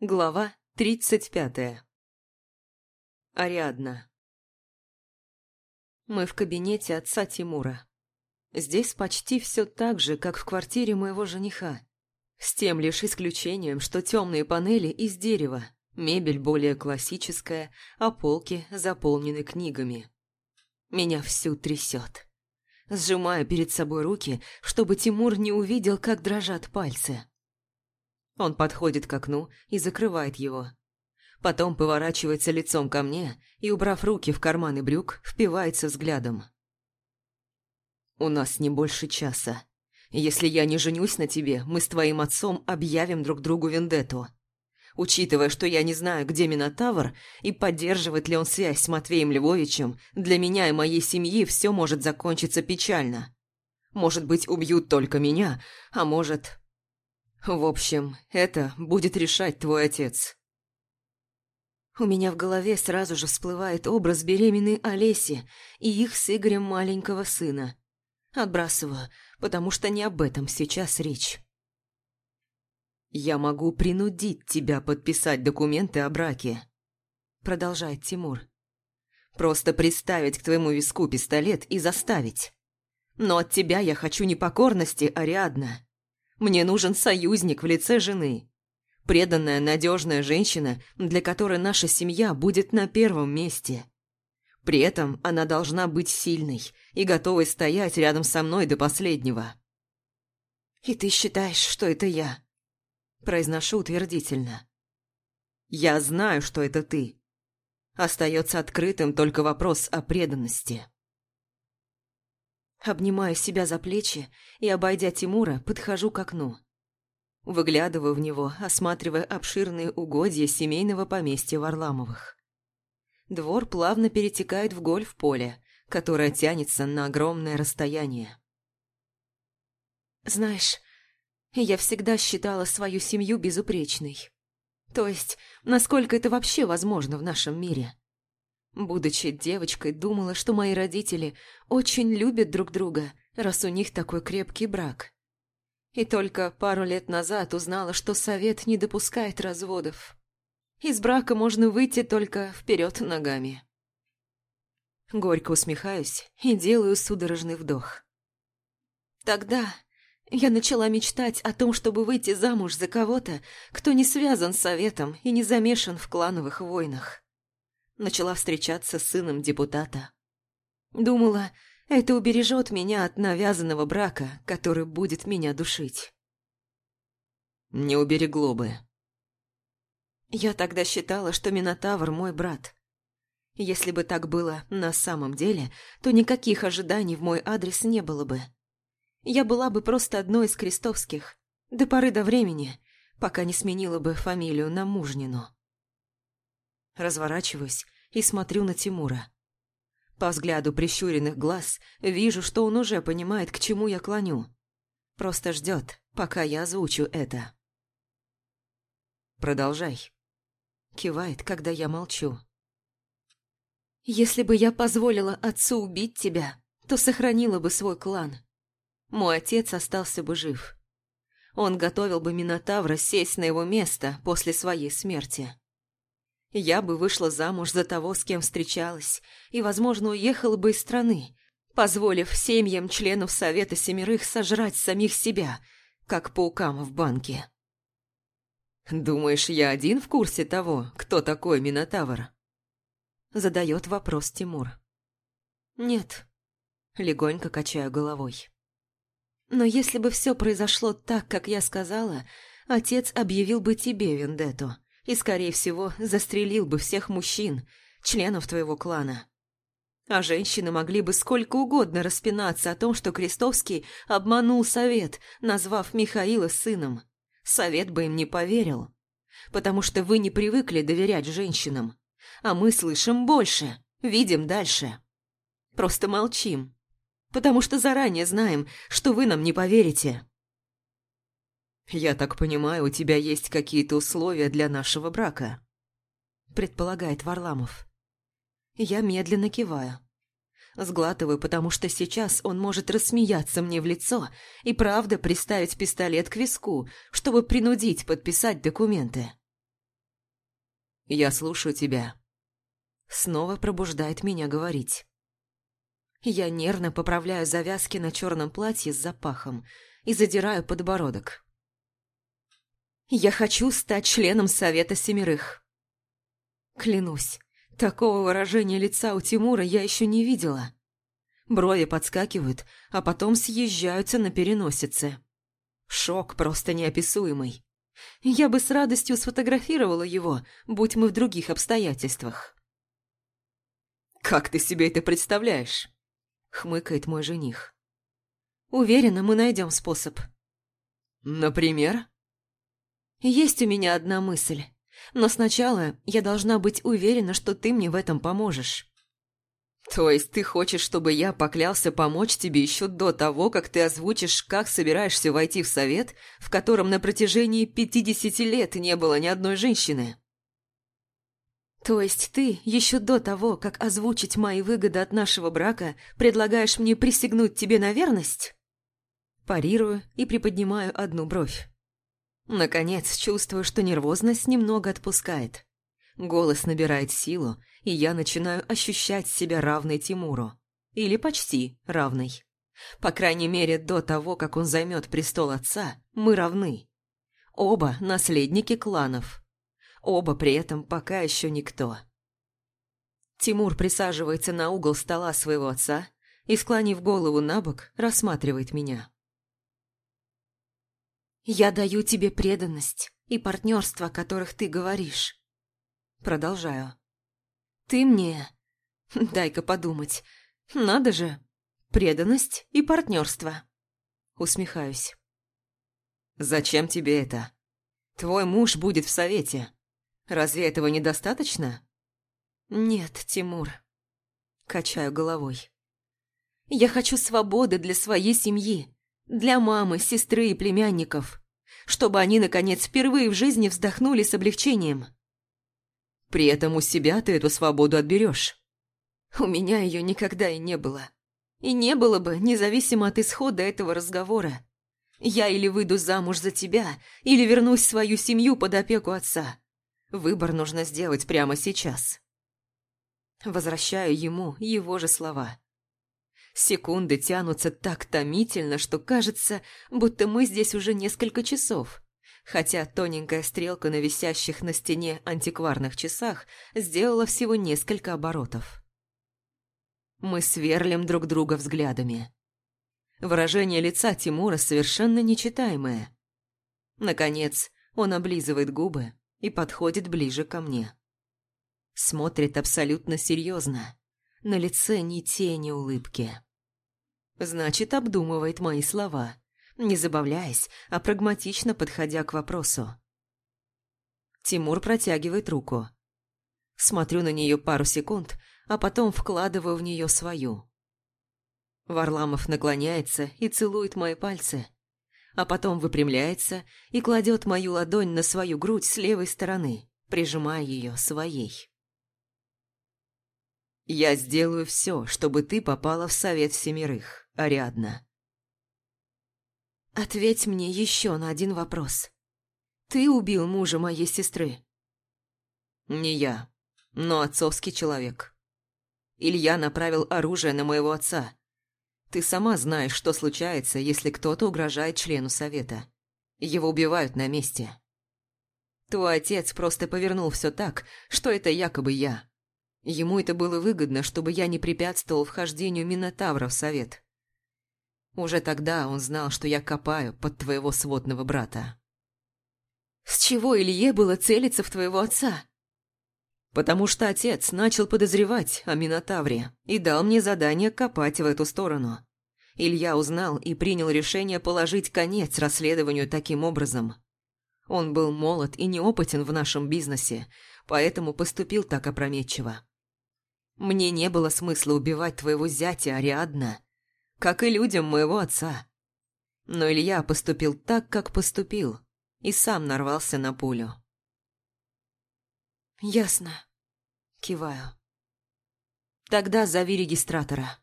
Глава тридцать пятая. Ариадна. Мы в кабинете отца Тимура. Здесь почти все так же, как в квартире моего жениха. С тем лишь исключением, что темные панели из дерева, мебель более классическая, а полки заполнены книгами. Меня всю трясет. Сжимаю перед собой руки, чтобы Тимур не увидел, как дрожат пальцы. Он подходит к окну и закрывает его. Потом поворачивается лицом ко мне и, убрав руки в карманы брюк, впивается взглядом. «У нас не больше часа. Если я не женюсь на тебе, мы с твоим отцом объявим друг другу вендетту. Учитывая, что я не знаю, где Минотавр и поддерживает ли он связь с Матвеем Львовичем, для меня и моей семьи все может закончиться печально. Может быть, убьют только меня, а может, в общем, это будет решать твой отец. У меня в голове сразу же всплывает образ беременной Олеси и их с Игорем маленького сына. Отбрасываю, потому что не об этом сейчас речь. «Я могу принудить тебя подписать документы о браке», — продолжает Тимур. «Просто приставить к твоему виску пистолет и заставить. Но от тебя я хочу не покорности, Ариадна. Мне нужен союзник в лице жены. Преданная, надежная женщина, для которой наша семья будет на первом месте. При этом она должна быть сильной и готовой стоять рядом со мной до последнего. «И ты считаешь, что это я?» Произношу утвердительно. «Я знаю, что это ты. Остается открытым только вопрос о преданности». Обнимаю себя за плечи и, обойдя Тимура, подхожу к окну. Выглядываю в него, осматривая обширные угодья семейного поместья Варламовых. Двор плавно перетекает в гольф-поле, которое тянется на огромное расстояние. Знаешь, я всегда считала свою семью безупречной. То есть, насколько это вообще возможно в нашем мире. Будучи девочкой, думала, что мои родители очень любят друг друга, раз у них такой крепкий брак. И только пару лет назад узнала, что совет не допускает разводов. Из брака можно выйти только вперед ногами. Горько усмехаюсь и делаю судорожный вдох. Тогда я начала мечтать о том, чтобы выйти замуж за кого-то, кто не связан с советом и не замешан в клановых войнах начала встречаться с сыном депутата. Думала, это убережет меня от навязанного брака, который будет меня душить. Не уберегло бы. Я тогда считала, что Минотавр мой брат. Если бы так было на самом деле, то никаких ожиданий в мой адрес не было бы. Я была бы просто одной из крестовских, до поры до времени, пока не сменила бы фамилию на Мужнину. Разворачиваюсь и смотрю на Тимура. По взгляду прищуренных глаз вижу, что он уже понимает, к чему я клоню. Просто ждет, пока я озвучу это. «Продолжай», — кивает, когда я молчу. «Если бы я позволила отцу убить тебя, то сохранила бы свой клан. Мой отец остался бы жив. Он готовил бы Минотавра сесть на его место после своей смерти. Я бы вышла замуж за того, с кем встречалась, и, возможно, уехала бы из страны, позволив семьям членов Совета Семерых сожрать самих себя, как паукам в банке. «Думаешь, я один в курсе того, кто такой Минотавр?» Задает вопрос Тимур. «Нет», — легонько качаю головой. «Но если бы все произошло так, как я сказала, отец объявил бы тебе вендетту» и, скорее всего, застрелил бы всех мужчин, членов твоего клана. А женщины могли бы сколько угодно распинаться о том, что Крестовский обманул совет, назвав Михаила сыном. Совет бы им не поверил. Потому что вы не привыкли доверять женщинам. А мы слышим больше, видим дальше. Просто молчим. Потому что заранее знаем, что вы нам не поверите. «Я так понимаю, у тебя есть какие-то условия для нашего брака?» Предполагает Варламов. Я медленно киваю. Сглатываю, потому что сейчас он может рассмеяться мне в лицо и правда приставить пистолет к виску, чтобы принудить подписать документы. Я слушаю тебя. Снова пробуждает меня говорить. Я нервно поправляю завязки на черном платье с запахом и задираю подбородок. Я хочу стать членом Совета Семерых. Клянусь, такого выражения лица у Тимура я еще не видела. Брови подскакивают, а потом съезжаются на переносице. Шок просто неописуемый. Я бы с радостью сфотографировала его, будь мы в других обстоятельствах. «Как ты себе это представляешь?» — хмыкает мой жених. «Уверена, мы найдем способ». «Например?» «Есть у меня одна мысль, но сначала я должна быть уверена, что ты мне в этом поможешь». «То есть ты хочешь, чтобы я поклялся помочь тебе еще до того, как ты озвучишь, как собираешься войти в совет, в котором на протяжении пятидесяти лет не было ни одной женщины?» «То есть ты, еще до того, как озвучить мои выгоды от нашего брака, предлагаешь мне присягнуть тебе на верность?» Парирую и приподнимаю одну бровь. Наконец, чувствую, что нервозность немного отпускает. Голос набирает силу, и я начинаю ощущать себя равной Тимуру. Или почти равной. По крайней мере, до того, как он займет престол отца, мы равны. Оба наследники кланов. Оба при этом пока еще никто. Тимур присаживается на угол стола своего отца и, склонив голову на бок, рассматривает меня. «Я даю тебе преданность и партнерство, о которых ты говоришь». Продолжаю. «Ты мне...» «Дай-ка подумать. Надо же. Преданность и партнерство». Усмехаюсь. «Зачем тебе это? Твой муж будет в совете. Разве этого недостаточно?» «Нет, Тимур». Качаю головой. «Я хочу свободы для своей семьи, для мамы, сестры и племянников, чтобы они, наконец, впервые в жизни вздохнули с облегчением». При этом у себя ты эту свободу отберешь. У меня ее никогда и не было. И не было бы, независимо от исхода этого разговора. Я или выйду замуж за тебя, или вернусь в свою семью под опеку отца. Выбор нужно сделать прямо сейчас. Возвращаю ему его же слова. Секунды тянутся так томительно, что кажется, будто мы здесь уже несколько часов хотя тоненькая стрелка на висящих на стене антикварных часах сделала всего несколько оборотов. Мы сверлим друг друга взглядами. Выражение лица Тимура совершенно нечитаемое. Наконец, он облизывает губы и подходит ближе ко мне. Смотрит абсолютно серьезно. На лице ни тени улыбки. Значит, обдумывает мои слова не забавляясь, а прагматично подходя к вопросу. Тимур протягивает руку. Смотрю на нее пару секунд, а потом вкладываю в нее свою. Варламов наклоняется и целует мои пальцы, а потом выпрямляется и кладет мою ладонь на свою грудь с левой стороны, прижимая ее своей. «Я сделаю все, чтобы ты попала в совет семерых, Ариадна», «Ответь мне еще на один вопрос. Ты убил мужа моей сестры?» «Не я, но отцовский человек. Илья направил оружие на моего отца. Ты сама знаешь, что случается, если кто-то угрожает члену совета. Его убивают на месте. Твой отец просто повернул все так, что это якобы я. Ему это было выгодно, чтобы я не препятствовал вхождению Минотавра в совет. Уже тогда он знал, что я копаю под твоего сводного брата. С чего Илье было целиться в твоего отца? Потому что отец начал подозревать о Минотавре и дал мне задание копать в эту сторону. Илья узнал и принял решение положить конец расследованию таким образом. Он был молод и неопытен в нашем бизнесе, поэтому поступил так опрометчиво. Мне не было смысла убивать твоего зятя Ариадна, как и людям моего отца. Но Илья поступил так, как поступил, и сам нарвался на пулю. «Ясно», — киваю. «Тогда зови регистратора».